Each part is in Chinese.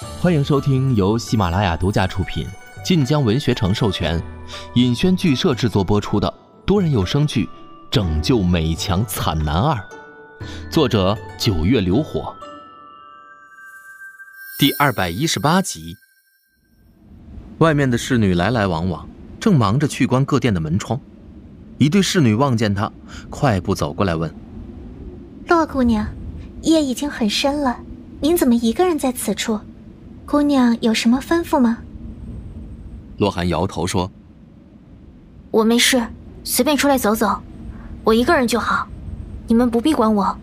欢迎收听由喜马拉雅独家出品、晋江文学城授权、尹轩剧社制作播出的多人有声剧《拯救美强惨男二》，作者九月流火，第二百一十八集。外面的侍女来来往往，正忙着去关各店的门窗。一对侍女望见他，快步走过来问：“洛姑娘，夜已经很深了，您怎么一个人在此处？姑娘有什么吩咐吗？”洛寒摇头说：“我没事，随便出来走走，我一个人就好，你们不必管我，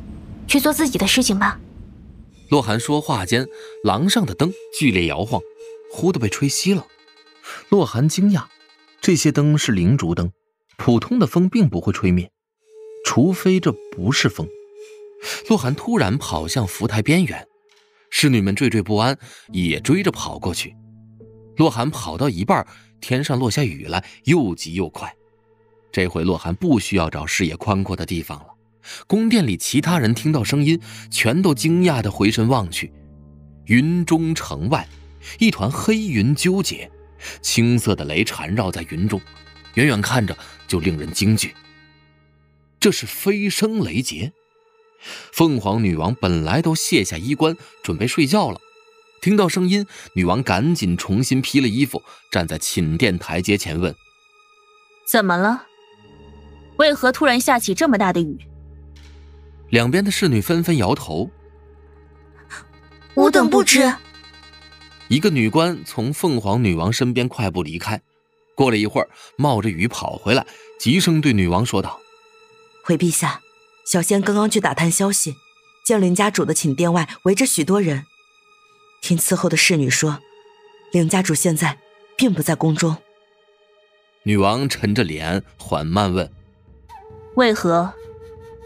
去做自己的事情吧。”洛寒说话间，廊上的灯剧烈摇晃，忽的被吹熄了。洛寒惊讶，这些灯是灵烛灯，普通的风并不会吹灭，除非这不是风。洛寒突然跑向浮台边缘，侍女们惴惴不安，也追着跑过去。洛寒跑到一半，天上落下雨来，又急又快。这回洛寒不需要找视野宽阔的地方了。宫殿里其他人听到声音，全都惊讶地回身望去，云中城外，一团黑云纠结。青色的雷缠绕在云中，远远看着就令人惊惧。这是飞升雷劫。凤凰女王本来都卸下衣冠，准备睡觉了，听到声音，女王赶紧重新披了衣服，站在寝殿台阶前问：“怎么了？为何突然下起这么大的雨？”两边的侍女纷纷摇头：“吾等不知。”一个女官从凤凰女王身边快步离开，过了一会儿，冒着雨跑回来，急声对女王说道：“回陛下，小仙刚刚去打探消息，见林家主的寝殿外围着许多人。听伺候的侍女说，林家主现在并不在宫中。”女王沉着脸缓慢问：“为何？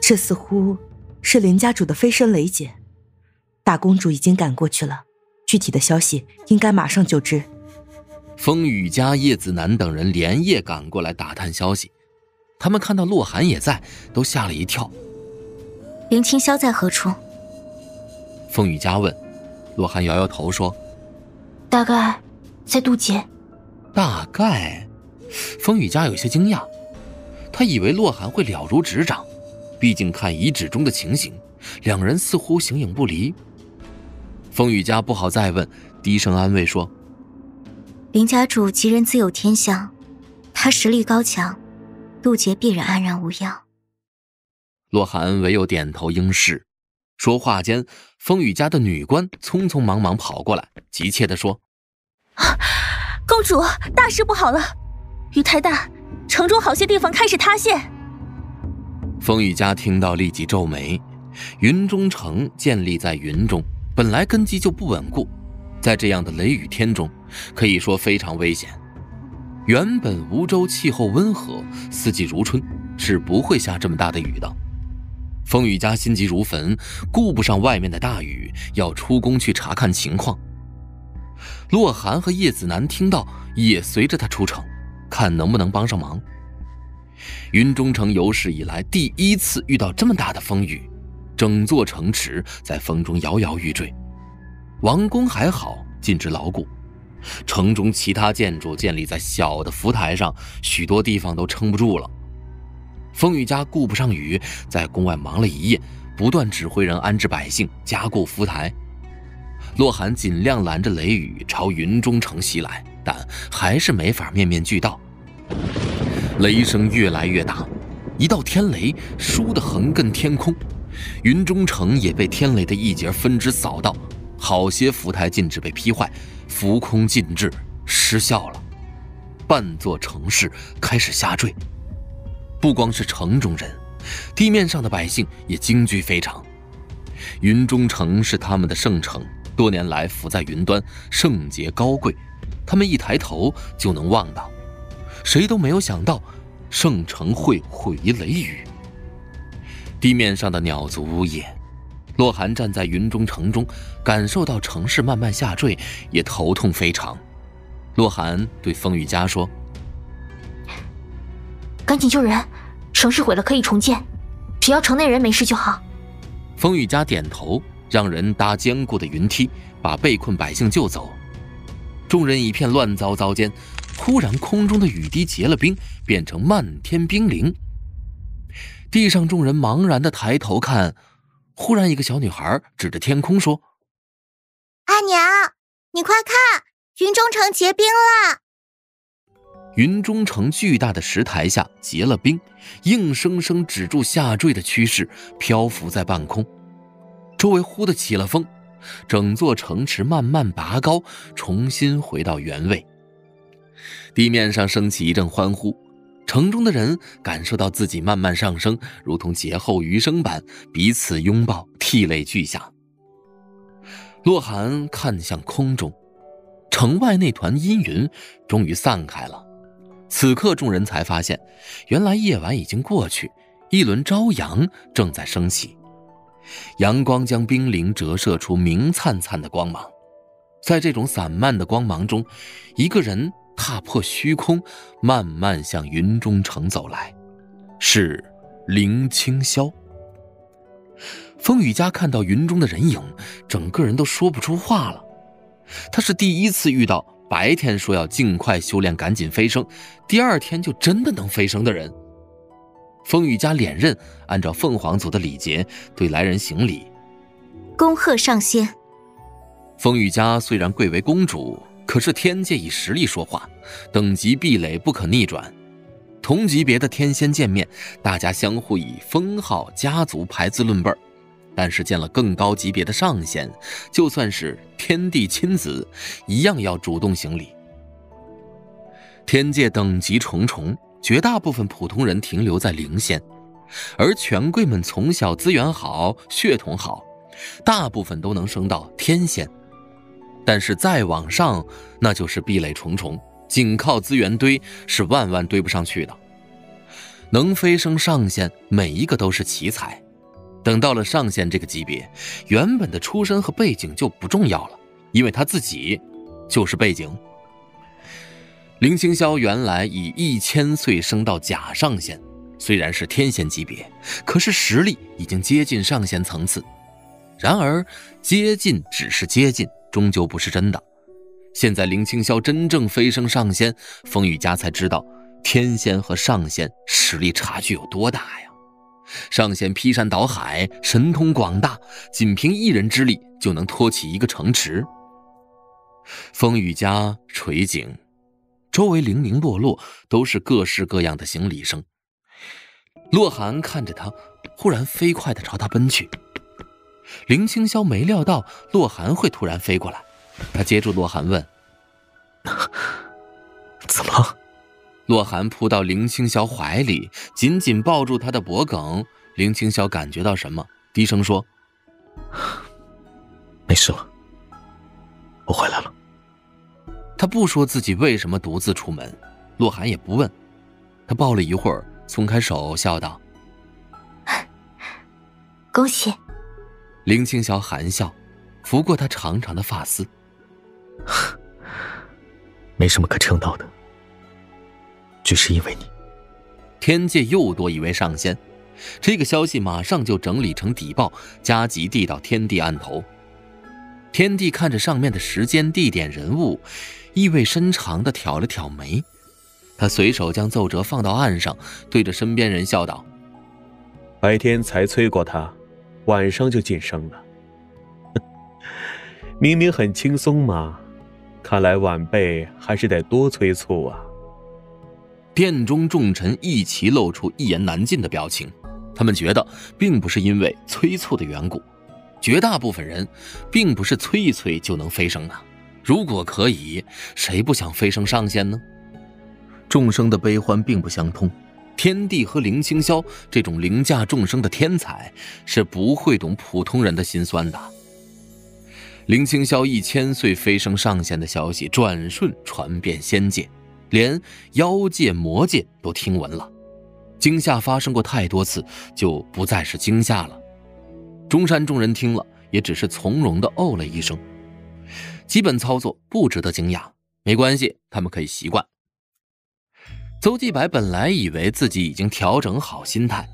这似乎是林家主的飞身雷劫，大公主已经赶过去了。”具体的消息应该马上就知。风雨家、叶子楠等人连夜赶过来打探消息，他们看到洛寒也在，都吓了一跳。林清霄在何处？风雨家问。洛寒摇摇头说：“大概在渡劫。”大概。风雨家有些惊讶，他以为洛寒会了如指掌，毕竟看遗址中的情形，两人似乎形影不离。风雨家不好再问，低声安慰说：“林家主吉人自有天相，他实力高强，渡劫必然安然无恙。”洛寒唯有点头应是。说话间，风雨家的女官匆匆忙忙跑过来，急切地说：“公主，大事不好了！雨太大，城中好些地方开始塌陷。”风雨家听到，立即皱眉。云中城建立在云中。本来根基就不稳固，在这样的雷雨天中，可以说非常危险。原本梧州气候温和，四季如春，是不会下这么大的雨的。风雨家心急如焚，顾不上外面的大雨，要出宫去查看情况。洛寒和叶子楠听到，也随着他出城，看能不能帮上忙。云中城有史以来第一次遇到这么大的风雨。整座城池在风中摇摇欲坠，王宫还好，禁制牢固。城中其他建筑建立在小的浮台上，许多地方都撑不住了。风雨家顾不上雨，在宫外忙了一夜，不断指挥人安置百姓，加固浮台。洛寒尽量拦着雷雨朝云中城袭来，但还是没法面面俱到。雷声越来越大，一道天雷倏地横亘天空。云中城也被天雷的一节分支扫到，好些浮台禁制被劈坏，浮空禁制失效了，半座城市开始下坠。不光是城中人，地面上的百姓也惊惧非常。云中城是他们的圣城，多年来浮在云端，圣洁高贵，他们一抬头就能望到。谁都没有想到，圣城会毁于雷雨。地面上的鸟族也，洛寒站在云中城中，感受到城市慢慢下坠，也头痛非常。洛寒对风雨家说：“赶紧救人，城市毁了可以重建，只要城内人没事就好。”风雨家点头，让人搭坚固的云梯，把被困百姓救走。众人一片乱糟糟间，忽然空中的雨滴结了冰，变成漫天冰凌。地上众人茫然的抬头看，忽然一个小女孩指着天空说：“阿娘，你快看，云中城结冰了！”云中城巨大的石台下结了冰，硬生生止住下坠的趋势，漂浮在半空。周围忽的起了风，整座城池慢慢拔高，重新回到原位。地面上升起一阵欢呼，城中的人感受到自己慢慢上升，如同劫后余生般，彼此拥抱，涕泪俱下。洛寒看向空中，城外那团阴云终于散开了。此刻，众人才发现，原来夜晚已经过去，一轮朝阳正在升起，阳光将冰凌折射出明灿灿的光芒。在这种散漫的光芒中，一个人踏破虚空，慢慢向云中城走来，是林清霄。风雨家看到云中的人影，整个人都说不出话了。他是第一次遇到。白天说要尽快修炼，赶紧飞升，第二天就真的能飞升的人。风雨家连任，按照凤凰族的礼节对来人行礼，恭贺上仙。风雨家虽然贵为公主，可是天界以实力说话，等级壁垒不可逆转。同级别的天仙见面，大家相互以封号、家族排字论辈儿。但是见了更高级别的上仙，就算是天帝亲子，一样要主动行礼。天界等级重重，绝大部分普通人停留在灵仙，而权贵们从小资源好、血统好，大部分都能升到天仙。但是再往上，那就是壁垒重重，仅靠资源堆是万万堆不上去的。能飞升上仙，每一个都是奇才。等到了上仙这个级别，原本的出身和背景就不重要了，因为他自己就是背景。林清霄原来以一千岁升到假上仙，虽然是天仙级别，可是实力已经接近上仙层次。然而，接近只是接近，终究不是真的。现在林清霄真正飞升上仙，风雨家才知道天仙和上仙实力差距有多大呀！上仙劈山倒海，神通广大，仅凭一人之力就能托起一个城池。风雨家垂景，周围零零落落都是各式各样的行李声。洛寒看着他，忽然飞快地朝他奔去。林清霄没料到洛寒会突然飞过来，他接住洛寒问：“ 怎么了？”洛寒扑到林青霄怀里，紧紧抱住他的脖颈。林青霄感觉到什么，低声说：“ 没事了，我回来了。”他不说自己为什么独自出门，洛寒也不问。他抱了一会儿，松开手，笑道：“ 恭喜。”林青霄含笑，拂过他长长的发丝：“ 没什么可称道的。”只是因为你，天界又多一位上仙，这个消息马上就整理成底报，加急递到天帝案头。天帝看着上面的时间、地点、人物，意味深长地挑了挑眉。他随手将奏折放到案上，对着身边人笑道：“白天才催过他，晚上就晋升了。明明很轻松嘛，看来晚辈还是得多催促啊。”殿中众臣一齐露出一言难尽的表情，他们觉得并不是因为催促的缘故，绝大部分人并不是催一催就能飞升的。如果可以，谁不想飞升上仙呢？众生的悲欢并不相通，天帝和林清霄这种凌驾众生的天才是不会懂普通人的心酸的。林清霄一千岁飞升上仙的消息转瞬传遍仙界。连妖界、魔界都听闻了，惊吓发生过太多次，就不再是惊吓了。中山众人听了，也只是从容的哦了一声。基本操作不值得惊讶，没关系，他们可以习惯。邹继白本来以为自己已经调整好心态，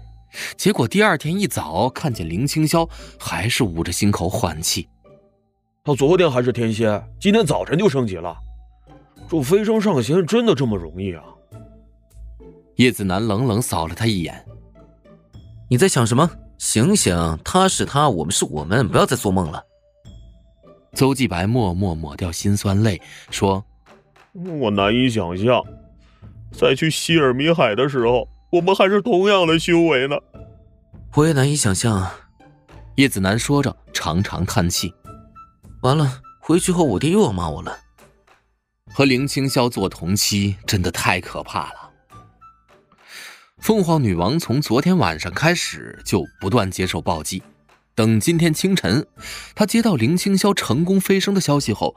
结果第二天一早看见林清霄，还是捂着心口缓气。他昨天还是天蝎，今天早晨就升级了。这飞升上仙真的这么容易啊？叶子楠冷冷扫了他一眼：“你在想什么？醒醒！他是他，我们是我们，不要再做梦了。”邹继白默默抹掉心酸泪，说：“我难以想象，在去希尔米海的时候，我们还是同样的修为呢。”我也难以想象。叶子楠说着，长长叹气。完了，回去后我爹又要骂我了。和林青霄做同期真的太可怕了。凤凰女王从昨天晚上开始就不断接受暴击，等今天清晨，她接到林青霄成功飞升的消息后，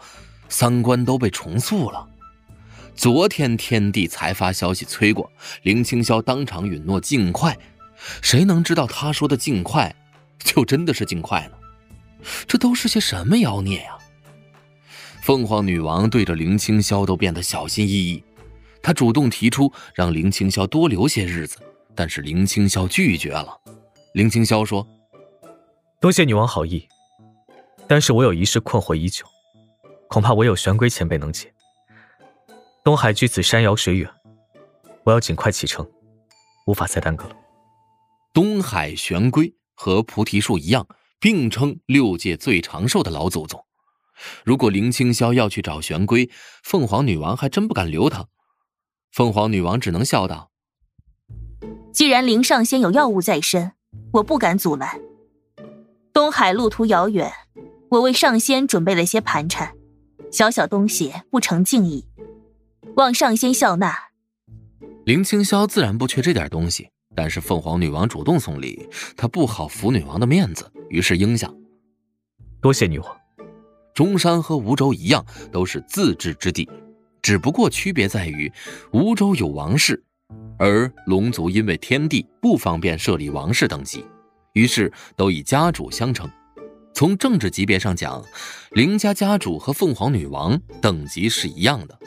三观都被重塑了。昨天天帝才发消息催过，林青霄当场允诺尽快。谁能知道他说的尽快，就真的是尽快呢？这都是些什么妖孽呀！凤凰女王对着林青霄都变得小心翼翼。她主动提出让林青霄多留些日子，但是林青霄拒绝了。林青霄说：“多谢女王好意，但是我有一事困惑已久，恐怕唯有玄龟前辈能解。东海距此山遥水远，我要尽快启程，无法再耽搁了。”东海玄龟和菩提树一样，并称六界最长寿的老祖宗。如果林青霄要去找玄龟，凤凰女王还真不敢留他。凤凰女王只能笑道：“既然林上仙有要务在身，我不敢阻拦。东海路途遥远，我为上仙准备了些盘缠，小小东西不成敬意，望上仙笑纳。”林青霄自然不缺这点东西，但是凤凰女王主动送礼，他不好拂女王的面子，于是应下：“多谢女王。”中山和梧州一样，都是自治之地。只不过区别在于，梧州有王室，而龙族因为天地不方便设立王室等级，于是都以家主相称。从政治级别上讲，林家家主和凤凰女王等级是一样的。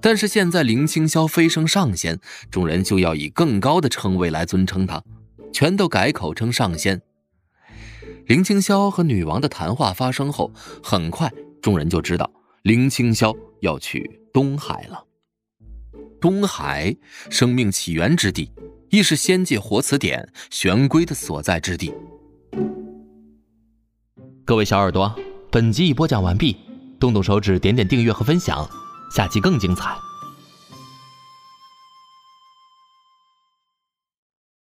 但是现在林青霄飞升上仙，众人就要以更高的称谓来尊称他，全都改口称上仙。林青霄和女王的谈话发生后，很快众人就知道林青霄。要去东海了。东海，生命起源之地，亦是仙界活词典玄龟的所在之地。各位小耳朵，本集已播讲完毕，动动手指，点点订阅和分享，下期更精彩。